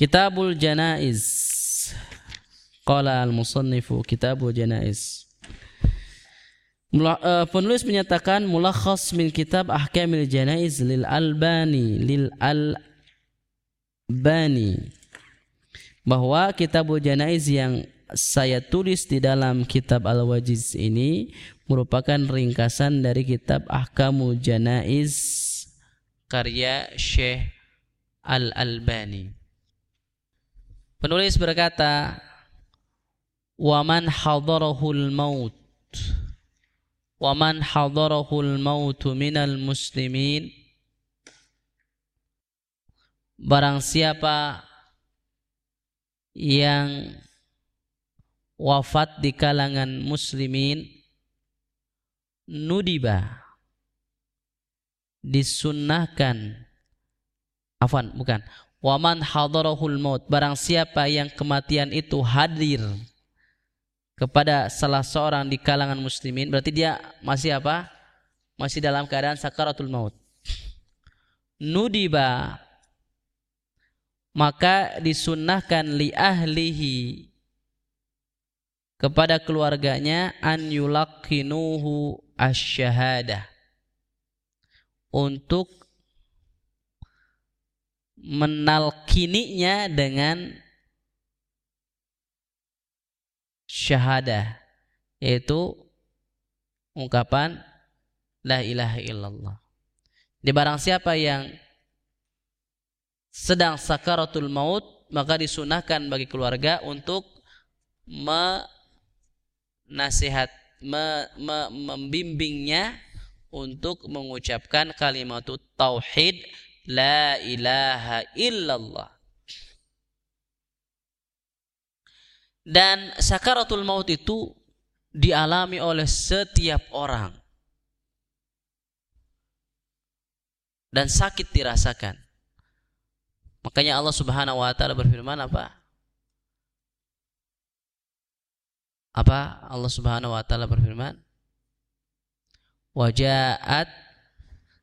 Kitabul Janaiz. Qala al-musannifu Kitabul Janaiz. Uh, penulis menyatakan mulakhas min kitab ahkamil janaiz lil albani lil albani bahwa kitab janaiz yang saya tulis di dalam kitab al-wajiz ini merupakan ringkasan dari kitab ahkamul janaiz karya Syekh Al-Albani penulis berkata waman hadarahul maut ومن حضره الموت من المسلمين barang siapa yang wafat di kalangan muslimin nudiba disunnahkan afan bukan waman hadarahul maut barang siapa yang kematian itu hadir kepada salah seorang di kalangan muslimin berarti dia masih apa? Masih dalam keadaan sakaratul maut. Nudiba maka disunnahkan li ahlihi kepada keluarganya an yulaqinuhu asyahadah untuk menalkininya dengan syahadah yaitu ungkapan la ilaha illallah. Di barang siapa yang sedang sakaratul maut maka disunahkan bagi keluarga untuk menasihat me, me, membimbingnya untuk mengucapkan kalimat tauhid la ilaha illallah Dan sakaratul maut itu dialami oleh setiap orang. Dan sakit dirasakan. Makanya Allah Subhanahu wa taala berfirman apa? Apa Allah Subhanahu wa taala berfirman? Wajaat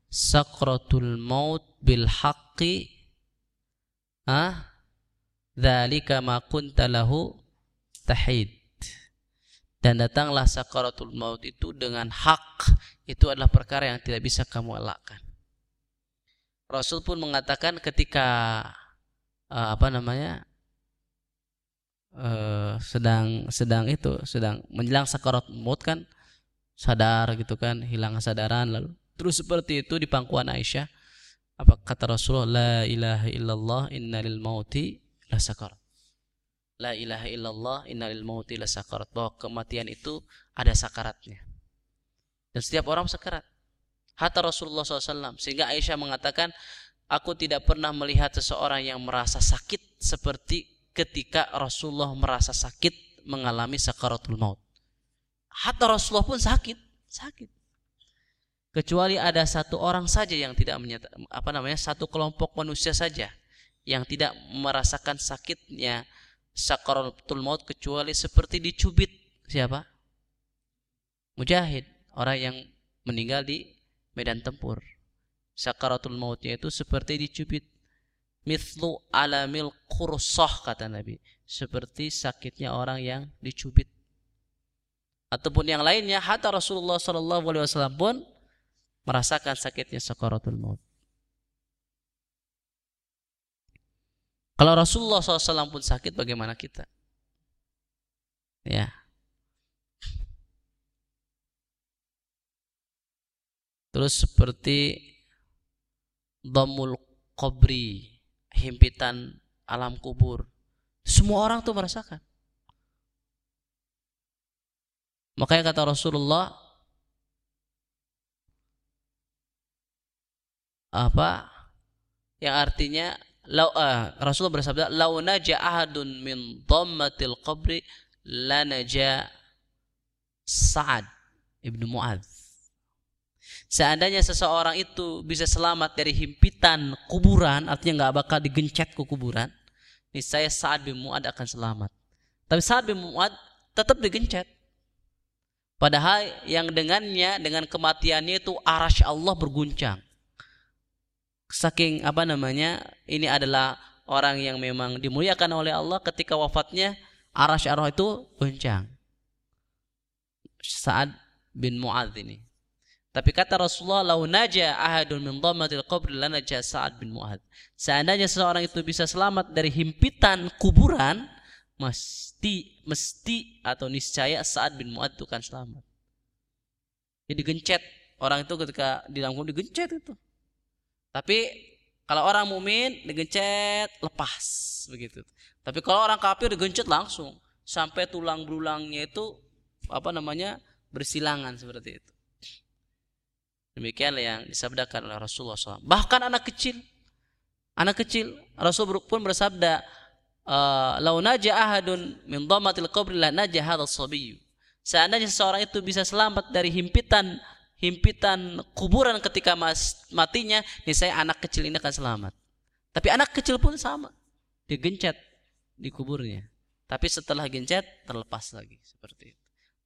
sakratul maut bil haqqi ah dzalika ma kunta lahu tahid dan datanglah sakaratul maut itu dengan hak. Itu adalah perkara yang tidak bisa kamu elakkan. Rasul pun mengatakan ketika uh, apa namanya uh, sedang sedang itu sedang menjelang sakarat maut kan sadar gitu kan hilang kesadaran lalu. Terus seperti itu di pangkuan Aisyah apa kata Rasulullah la ilaha illallah innalil mauti la sakarat La ilaha illallah innalil mauti la sakarat. Bahwa kematian itu ada sakaratnya. Dan setiap orang sakarat. Hatta Rasulullah SAW. Sehingga Aisyah mengatakan, aku tidak pernah melihat seseorang yang merasa sakit seperti ketika Rasulullah merasa sakit mengalami sakaratul maut. Hatta Rasulullah pun sakit, sakit. Kecuali ada satu orang saja yang tidak menyata, apa namanya satu kelompok manusia saja yang tidak merasakan sakitnya sakaratul maut kecuali seperti dicubit siapa? Mujahid, orang yang meninggal di medan tempur. Sakaratul mautnya itu seperti dicubit. Mithlu alamil kursah kata Nabi. Seperti sakitnya orang yang dicubit. Ataupun yang lainnya, hatta Rasulullah SAW pun merasakan sakitnya sakaratul maut. Kalau Rasulullah SAW pun sakit, bagaimana kita? Ya. Terus seperti domul kobri, himpitan alam kubur. Semua orang tuh merasakan. Makanya kata Rasulullah apa yang artinya Lau, uh, Rasulullah bersabda, "Lau naja ahadun min dhammatil qabri la naja Sa'ad ibnu Mu'adz." Seandainya seseorang itu bisa selamat dari himpitan kuburan, artinya nggak bakal digencet ke kuburan, niscaya Sa'ad bin Mu'ad akan selamat. Tapi Sa'ad bin Mu'ad tetap digencet. Padahal yang dengannya, dengan kematiannya itu arasy Allah berguncang saking apa namanya ini adalah orang yang memang dimuliakan oleh Allah ketika wafatnya arasy arwah itu goncang. Sa'ad bin Mu'adz ini. Tapi kata Rasulullah, "Lau naja ahadun min dhammatil qabr lanaja Sa'ad bin Mu'adz." Seandainya seseorang itu bisa selamat dari himpitan kuburan, mesti mesti atau niscaya Sa'ad bin Mu'adz itu akan selamat. Jadi gencet orang itu ketika di digencet itu. Tapi kalau orang mukmin digencet lepas begitu. Tapi kalau orang kafir digencet langsung sampai tulang belulangnya itu apa namanya bersilangan seperti itu. Demikianlah yang disabdakan oleh Rasulullah SAW. Bahkan anak kecil, anak kecil, Rasul pun bersabda, eh, "Lau naja ahadun min dhamatil qabri la naja sabiyyu." Seandainya seseorang itu bisa selamat dari himpitan himpitan kuburan ketika mas, matinya, saya anak kecil ini akan selamat. Tapi anak kecil pun sama, digencet di kuburnya. Tapi setelah gencet terlepas lagi seperti itu.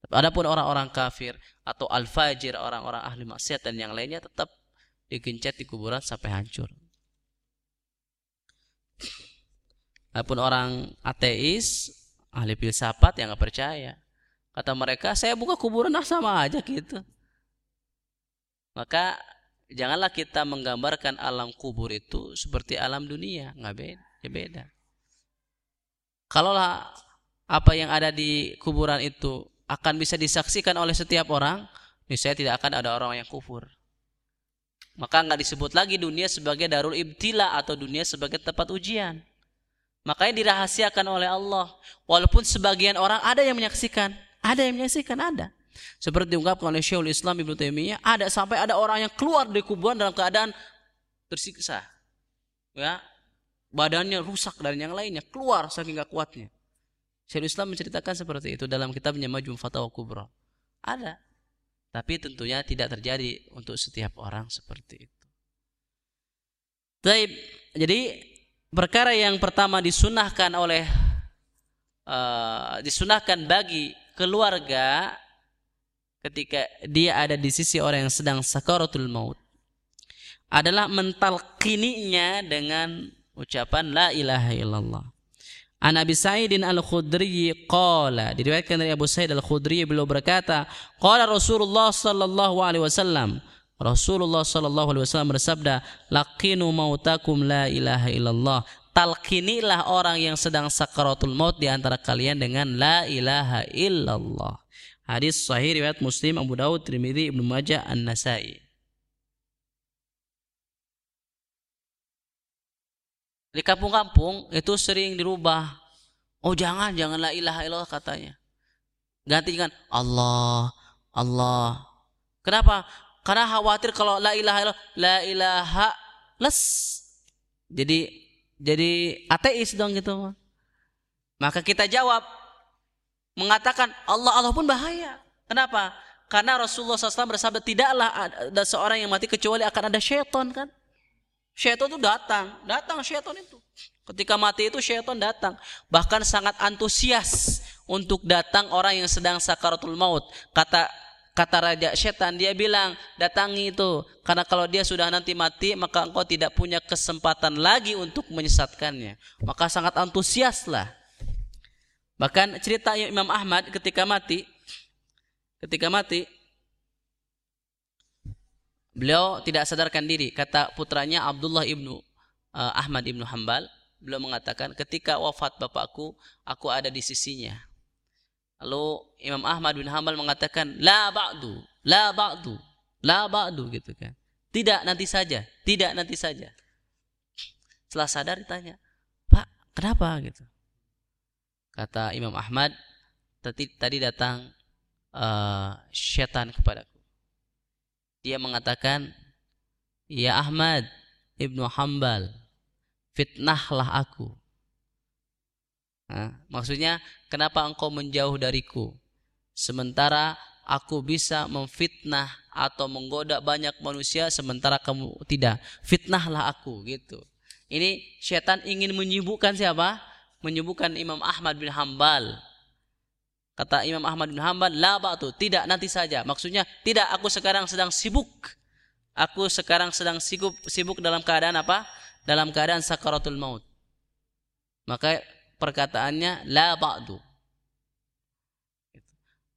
Adapun orang-orang kafir atau al-fajir, orang-orang ahli maksiat dan yang lainnya tetap digencet di kuburan sampai hancur. Adapun orang ateis, ahli filsafat yang nggak percaya, kata mereka saya buka kuburan ah sama aja gitu. Maka janganlah kita menggambarkan alam kubur itu seperti alam dunia, nggak beda, ya beda. Kalaulah apa yang ada di kuburan itu akan bisa disaksikan oleh setiap orang, niscaya tidak akan ada orang yang kufur. Maka nggak disebut lagi dunia sebagai darul ibtila atau dunia sebagai tempat ujian. Makanya dirahasiakan oleh Allah. Walaupun sebagian orang ada yang menyaksikan, ada yang menyaksikan, ada. Seperti diungkapkan oleh Syekhul Islam Ibnu Taimiyah, ada sampai ada orang yang keluar dari kuburan dalam keadaan tersiksa. Ya, badannya rusak dan yang lainnya keluar saking gak kuatnya. Syekhul Islam menceritakan seperti itu dalam kitabnya Majmu' Fatawa Kubra. Ada. Tapi tentunya tidak terjadi untuk setiap orang seperti itu. Taib. Jadi perkara yang pertama disunahkan oleh uh, disunahkan bagi keluarga ketika dia ada di sisi orang yang sedang sakaratul maut adalah mentalkininya dengan ucapan la ilaha illallah. An Abi Sa'idin Al-Khudri qala diriwayatkan dari Abu Sa'id Al-Khudri beliau berkata qala Rasulullah sallallahu alaihi wasallam. Rasulullah sallallahu alaihi wasallam bersabda laqinu mautakum la ilaha illallah. Talqinilah orang yang sedang sakaratul maut di antara kalian dengan la ilaha illallah hadis sahih riwayat Muslim Abu Dawud Tirmidzi Ibnu Majah An-Nasai Di kampung-kampung itu sering dirubah. Oh jangan, janganlah ilaha illallah katanya. Ganti dengan Allah, Allah. Kenapa? Karena khawatir kalau la ilaha illallah, la ilaha les. Jadi jadi ateis dong gitu. Maka kita jawab mengatakan Allah Allah pun bahaya. Kenapa? Karena Rasulullah SAW bersabda tidaklah ada seorang yang mati kecuali akan ada syaitan kan. Syaitan itu datang, datang syaitan itu. Ketika mati itu syaitan datang, bahkan sangat antusias untuk datang orang yang sedang sakaratul maut. Kata kata raja syaitan dia bilang datangi itu karena kalau dia sudah nanti mati maka engkau tidak punya kesempatan lagi untuk menyesatkannya. Maka sangat antusiaslah. Bahkan cerita Imam Ahmad ketika mati ketika mati Beliau tidak sadarkan diri. Kata putranya Abdullah ibnu uh, Ahmad ibnu Hambal. Beliau mengatakan ketika wafat bapakku, aku ada di sisinya. Lalu Imam Ahmad bin Hambal mengatakan, La ba'du, la ba'du, la ba'du gitu kan. Tidak nanti saja, tidak nanti saja. Setelah sadar ditanya, Pak, kenapa gitu? Kata Imam Ahmad, tadi, tadi datang uh, syaitan kepada dia mengatakan, Ya Ahmad Ibnu Hambal, fitnahlah aku. Nah, maksudnya, kenapa engkau menjauh dariku? Sementara aku bisa memfitnah atau menggoda banyak manusia, sementara kamu tidak. Fitnahlah aku, gitu. Ini setan ingin menyibukkan siapa? Menyibukkan Imam Ahmad bin Hambal Kata Imam Ahmad bin Hanbal, la ba'tu, tidak nanti saja. Maksudnya, tidak aku sekarang sedang sibuk. Aku sekarang sedang sibuk sibuk dalam keadaan apa? Dalam keadaan sakaratul maut. Maka perkataannya la ba'du.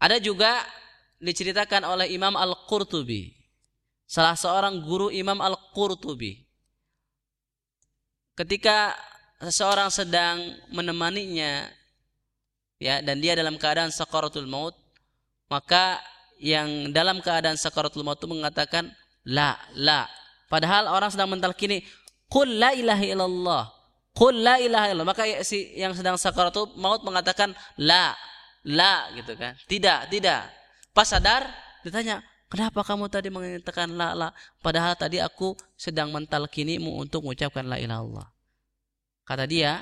Ada juga diceritakan oleh Imam Al-Qurtubi. Salah seorang guru Imam Al-Qurtubi. Ketika seseorang sedang menemaninya ya dan dia dalam keadaan sakaratul maut, maka yang dalam keadaan sakaratul maut itu mengatakan la la. Padahal orang sedang mentalkini qul la ilaha illallah. Qul la ilaha illallah. Maka si yang sedang sakaratul maut mengatakan la la gitu kan. Tidak, tidak. Pas sadar ditanya, "Kenapa kamu tadi mengatakan la la padahal tadi aku sedang mentalkinimu untuk mengucapkan la ilaha illallah." Kata dia,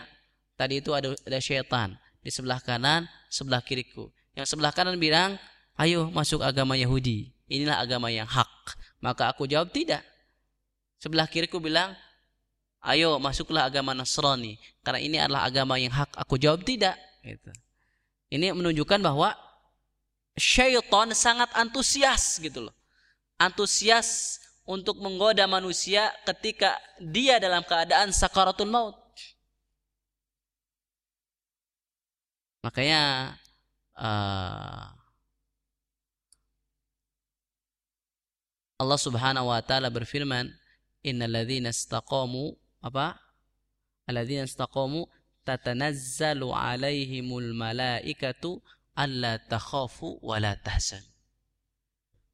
tadi itu ada ada syaitan di sebelah kanan, sebelah kiriku. Yang sebelah kanan bilang, ayo masuk agama Yahudi. Inilah agama yang hak. Maka aku jawab tidak. Sebelah kiriku bilang, ayo masuklah agama Nasrani. Karena ini adalah agama yang hak. Aku jawab tidak. Gitu. Ini menunjukkan bahwa syaitan sangat antusias gitu loh. Antusias untuk menggoda manusia ketika dia dalam keadaan sakaratul maut. Makanya uh, Allah Subhanahu wa taala berfirman, "Innalladzina istaqamu apa? Alladzina istaqamu tatanazzalu alaihimul malaikatu alla takhafu wa la tahzan."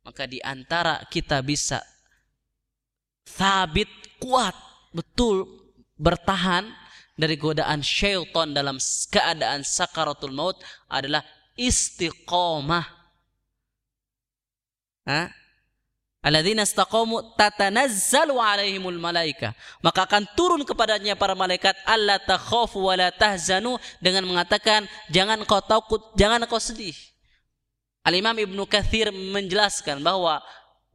Maka di antara kita bisa sabit kuat betul bertahan dari godaan syaitan dalam keadaan sakaratul maut adalah istiqomah. Hah? Alladzina istaqamu tatanazzalu alaihimul malaika. Maka akan turun kepadanya para malaikat alla takhafu wa la dengan mengatakan jangan kau takut, jangan kau sedih. Al-Imam Ibnu Katsir menjelaskan bahwa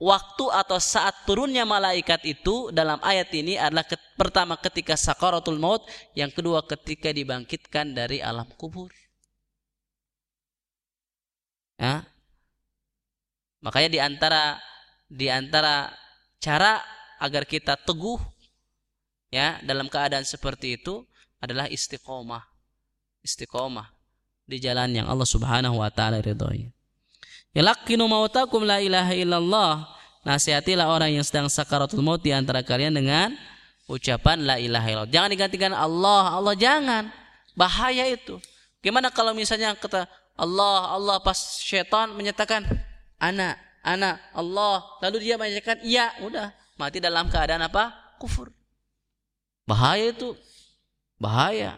waktu atau saat turunnya malaikat itu dalam ayat ini adalah ke, pertama ketika sakaratul maut, yang kedua ketika dibangkitkan dari alam kubur. Ya. Makanya di antara di antara cara agar kita teguh ya dalam keadaan seperti itu adalah istiqomah. Istiqomah di jalan yang Allah Subhanahu wa taala ridhoi. Yalaqinu mautakum la ilaha illallah. Nasihatilah orang yang sedang sakaratul maut di antara kalian dengan ucapan la ilaha illallah. Jangan digantikan Allah, Allah jangan. Bahaya itu. Gimana kalau misalnya kata Allah, Allah pas syaitan menyatakan anak anak Allah lalu dia menyatakan iya udah mati dalam keadaan apa kufur bahaya itu bahaya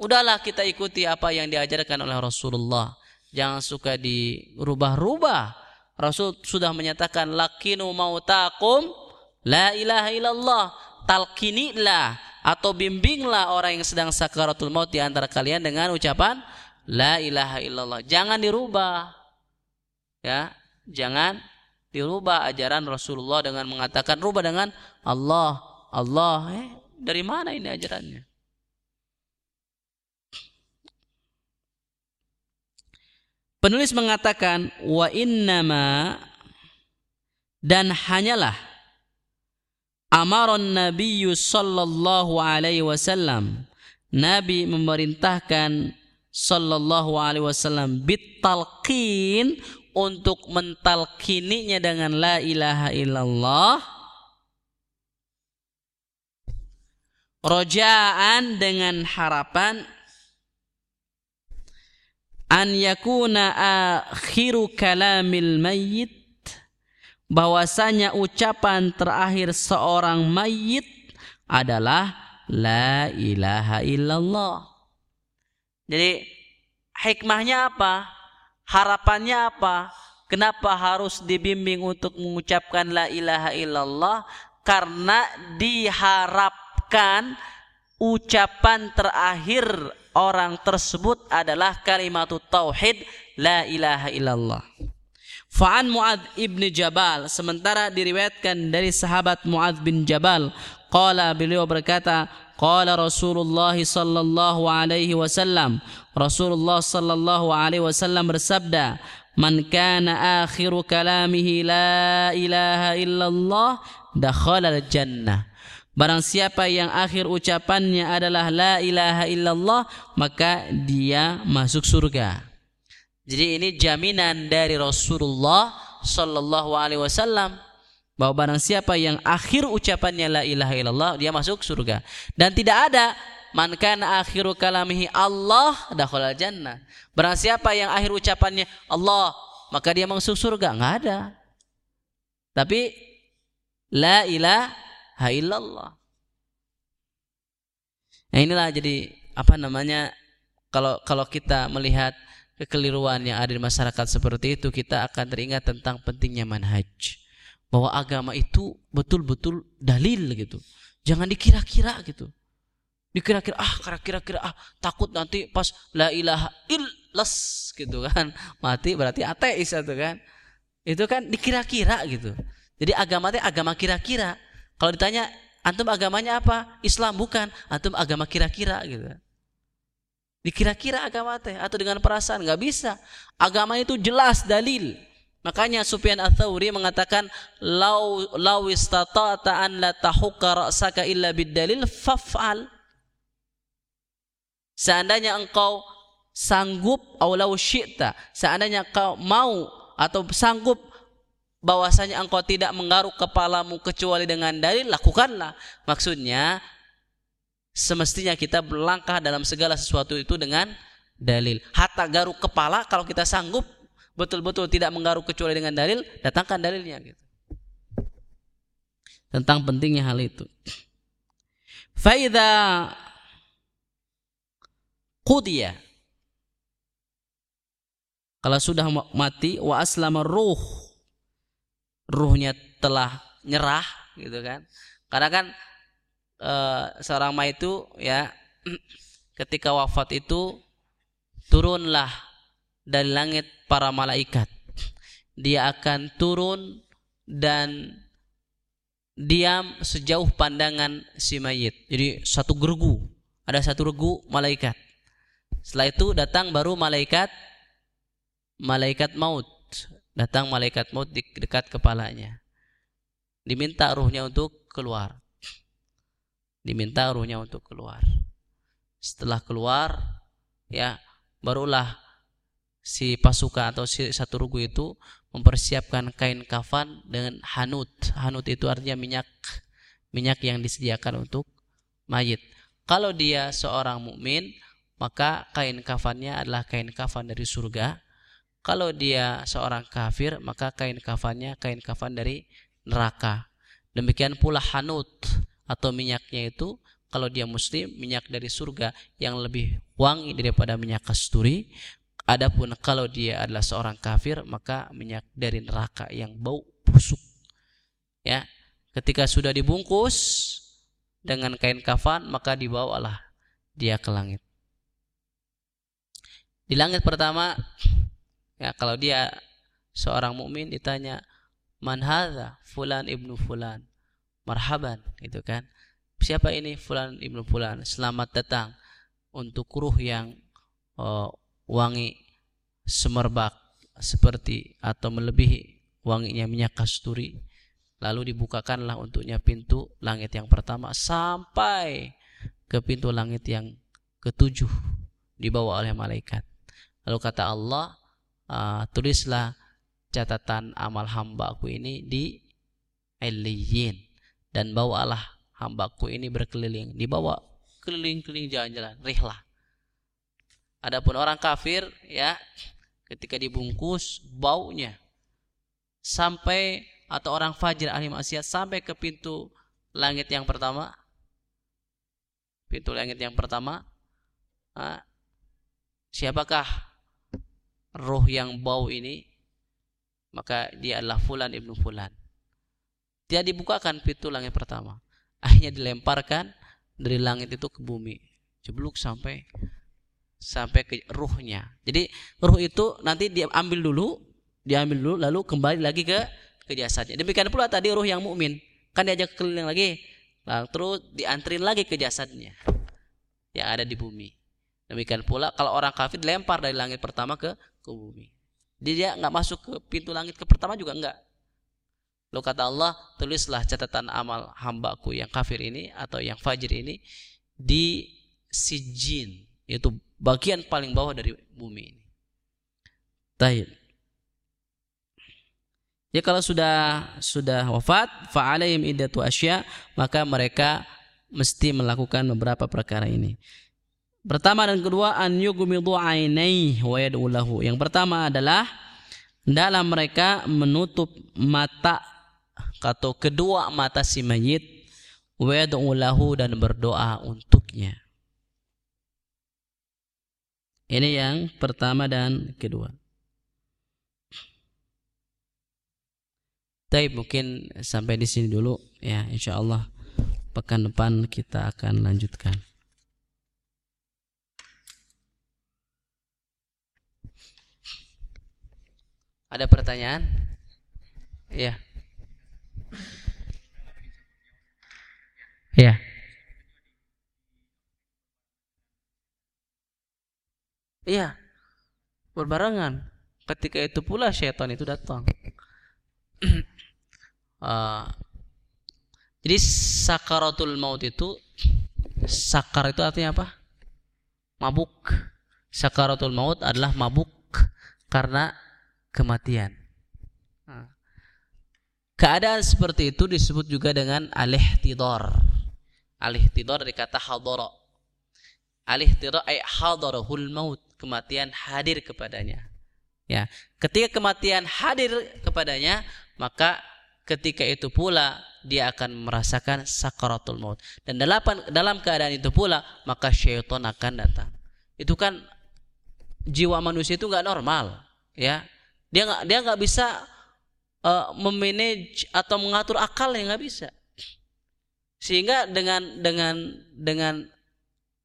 udahlah kita ikuti apa yang diajarkan oleh Rasulullah jangan suka dirubah-rubah Rasul sudah menyatakan lakinu mautakum la ilaha illallah talkinilah atau bimbinglah orang yang sedang sakaratul maut di antara kalian dengan ucapan La ilaha illallah. Jangan dirubah. Ya, jangan dirubah ajaran Rasulullah dengan mengatakan rubah dengan Allah. Allah, eh, dari mana ini ajarannya? Penulis mengatakan wa innama dan hanyalah amaron Nabi sallallahu alaihi wasallam. Nabi memerintahkan sallallahu alaihi wasallam bitalqin untuk mentalkininya dengan la ilaha illallah. Rojaan dengan harapan an yakuna akhiru kalamil mayyit bahwasanya ucapan terakhir seorang mayit adalah la ilaha illallah jadi hikmahnya apa? Harapannya apa? Kenapa harus dibimbing untuk mengucapkan la ilaha illallah? Karena diharapkan ucapan terakhir orang tersebut adalah kalimat tauhid la ilaha illallah. Fa'an Mu'ad ibn Jabal sementara diriwayatkan dari sahabat Mu'ad bin Jabal qala beliau berkata Qala Rasulullah sallallahu alaihi wasallam Rasulullah sallallahu alaihi wasallam bersabda Man kana akhiru kalamihi la ilaha illallah dakhala al-jannah Barang siapa yang akhir ucapannya adalah la ilaha illallah, maka dia masuk surga. Jadi ini jaminan dari Rasulullah sallallahu alaihi wasallam bahwa barang siapa yang akhir ucapannya la ilaha illallah dia masuk surga. Dan tidak ada man kana akhiru kalamihi Allah dakhala jannah. Barang siapa yang akhir ucapannya Allah, maka dia masuk surga. Enggak ada. Tapi la ilaha ilaha illallah. Nah inilah jadi apa namanya kalau kalau kita melihat kekeliruan yang ada di masyarakat seperti itu kita akan teringat tentang pentingnya manhaj. Bahwa agama itu betul-betul dalil gitu. Jangan dikira-kira gitu. Dikira-kira ah kira-kira ah takut nanti pas la ilaha illas gitu kan. Mati berarti ateis itu kan. Itu kan dikira-kira gitu. Jadi agama itu agama kira-kira kalau ditanya antum agamanya apa? Islam bukan. Antum agama kira-kira gitu. Dikira-kira agama teh atau dengan perasaan nggak bisa. Agama itu jelas dalil. Makanya Sufyan Ats-Tsauri mengatakan lau lau istata'ta an la tahukka ra'saka illa bid-dalil faf'al. Seandainya engkau sanggup atau lau syi'ta, seandainya kau mau atau sanggup bahwasanya engkau tidak menggaruk kepalamu kecuali dengan dalil lakukanlah. Maksudnya semestinya kita berlangkah dalam segala sesuatu itu dengan dalil. Hatta garuk kepala kalau kita sanggup betul-betul tidak menggaruk kecuali dengan dalil datangkan dalilnya gitu. Tentang pentingnya hal itu. Faida qudiya. Kalau sudah mati wa aslama ruh ruhnya telah nyerah gitu kan. Karena kan e, seorang mayit itu ya ketika wafat itu turunlah dari langit para malaikat. Dia akan turun dan diam sejauh pandangan si mayit. Jadi satu gergu. Ada satu regu malaikat. Setelah itu datang baru malaikat malaikat maut datang malaikat maut di dekat kepalanya. Diminta ruhnya untuk keluar. Diminta ruhnya untuk keluar. Setelah keluar, ya barulah si pasukan atau si satu rugu itu mempersiapkan kain kafan dengan hanut. Hanut itu artinya minyak minyak yang disediakan untuk mayit. Kalau dia seorang mukmin, maka kain kafannya adalah kain kafan dari surga kalau dia seorang kafir, maka kain kafannya kain kafan dari neraka. Demikian pula hanut atau minyaknya itu kalau dia muslim minyak dari surga yang lebih wangi daripada minyak kasturi. Adapun kalau dia adalah seorang kafir maka minyak dari neraka yang bau busuk. Ya, ketika sudah dibungkus dengan kain kafan maka dibawalah dia ke langit. Di langit pertama Ya, kalau dia seorang mukmin ditanya man hadza? Fulan ibnu fulan. Marhaban itu kan. Siapa ini fulan ibnu fulan? Selamat datang untuk ruh yang uh, wangi semerbak seperti atau melebihi wanginya minyak kasturi. Lalu dibukakanlah untuknya pintu langit yang pertama sampai ke pintu langit yang ketujuh dibawa oleh malaikat. Lalu kata Allah uh, tulislah catatan amal hambaku ini di Eliyin dan bawalah hambaku ini berkeliling. Dibawa keliling-keliling jalan-jalan. Rihlah. Adapun orang kafir ya ketika dibungkus baunya sampai atau orang fajir ahli maksiat sampai ke pintu langit yang pertama pintu langit yang pertama uh, siapakah roh yang bau ini maka dia adalah fulan ibnu fulan. Dia dibukakan pintu langit pertama. Akhirnya dilemparkan dari langit itu ke bumi. Cebluk sampai sampai ke ruhnya. Jadi ruh itu nanti dia ambil dulu diambil dulu lalu kembali lagi ke ke jasadnya. Demikian pula tadi ruh yang mukmin. Kan diajak keliling lagi. Lalu terus diantrin lagi ke jasadnya yang ada di bumi demikian pula kalau orang kafir lempar dari langit pertama ke ke bumi. Dia nggak masuk ke pintu langit ke pertama juga enggak. Lalu kata Allah, tulislah catatan amal hambaku yang kafir ini atau yang fajir ini di sijin, yaitu bagian paling bawah dari bumi ini. Taib. Ya kalau sudah sudah wafat, fa'alaihim iddatu asya, maka mereka mesti melakukan beberapa perkara ini. Pertama dan kedua an yughmidu ainaihi wa yad'u Yang pertama adalah dalam mereka menutup mata atau kedua mata si mayit lahu dan berdoa untuknya. Ini yang pertama dan kedua. Tapi mungkin sampai di sini dulu ya insya Allah pekan depan kita akan lanjutkan. Ada pertanyaan? Iya. Ya. Iya. Berbarengan. Ketika itu pula syaitan itu datang. uh, jadi sakaratul maut itu sakar itu artinya apa? Mabuk. Sakaratul maut adalah mabuk karena kematian. Keadaan seperti itu disebut juga dengan alih tidor alih tidor dari kata alih tidor ay hadarahul maut kematian hadir kepadanya. Ya ketika kematian hadir kepadanya maka ketika itu pula dia akan merasakan sakaratul maut. Dan dalam dalam keadaan itu pula maka syaitan akan datang. Itu kan jiwa manusia itu nggak normal ya dia nggak dia nggak bisa uh, memanage atau mengatur akal yang nggak bisa sehingga dengan dengan dengan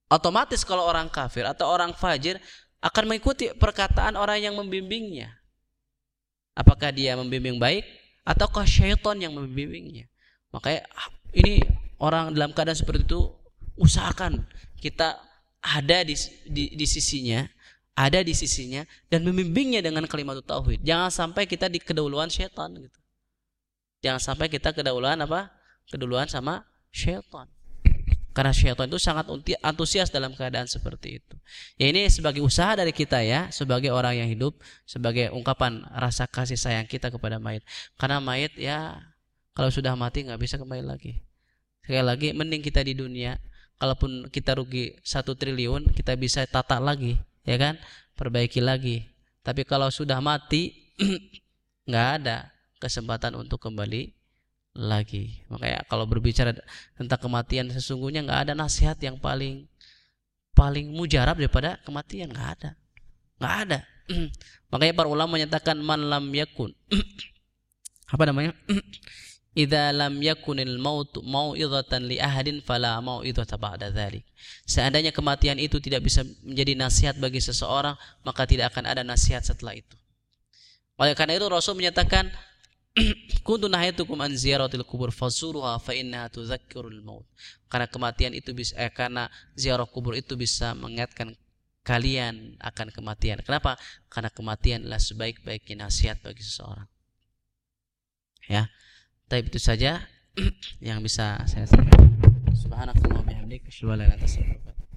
otomatis kalau orang kafir atau orang fajir akan mengikuti perkataan orang yang membimbingnya. Apakah dia membimbing baik ataukah syaitan yang membimbingnya? Makanya ini orang dalam keadaan seperti itu usahakan kita ada di, di, di sisinya, ada di sisinya dan membimbingnya dengan kalimat tauhid. Jangan sampai kita di kedahuluan syaitan gitu. Jangan sampai kita kedahuluan apa? Keduluan sama syaitan. Karena syaitan itu sangat antusias dalam keadaan seperti itu. Ya ini sebagai usaha dari kita ya, sebagai orang yang hidup, sebagai ungkapan rasa kasih sayang kita kepada mayit. Karena mayit ya kalau sudah mati nggak bisa kembali lagi. Sekali lagi, mending kita di dunia, kalaupun kita rugi satu triliun, kita bisa tata lagi, ya kan? Perbaiki lagi. Tapi kalau sudah mati, nggak ada kesempatan untuk kembali lagi. Makanya kalau berbicara tentang kematian sesungguhnya nggak ada nasihat yang paling paling mujarab daripada kematian nggak ada, nggak ada. Makanya para ulama menyatakan man lam yakun apa namanya? Idza lam yakunil maut mau'izatan li ahadin fala mau'izata ba'da dzalik. Seandainya kematian itu tidak bisa menjadi nasihat bagi seseorang, maka tidak akan ada nasihat setelah itu. Oleh karena itu Rasul menyatakan kuntu nahaitukum an ziyaratil kubur fasuruha fa innaha tudzakkirul maut. Karena kematian itu bisa eh, karena ziarah kubur itu bisa mengingatkan kalian akan kematian. Kenapa? Karena kematian adalah sebaik-baiknya nasihat bagi seseorang. Ya. Tapi itu saja yang bisa saya sampaikan. Subhanakallah bihamdika asyhadu an la ilaha illa anta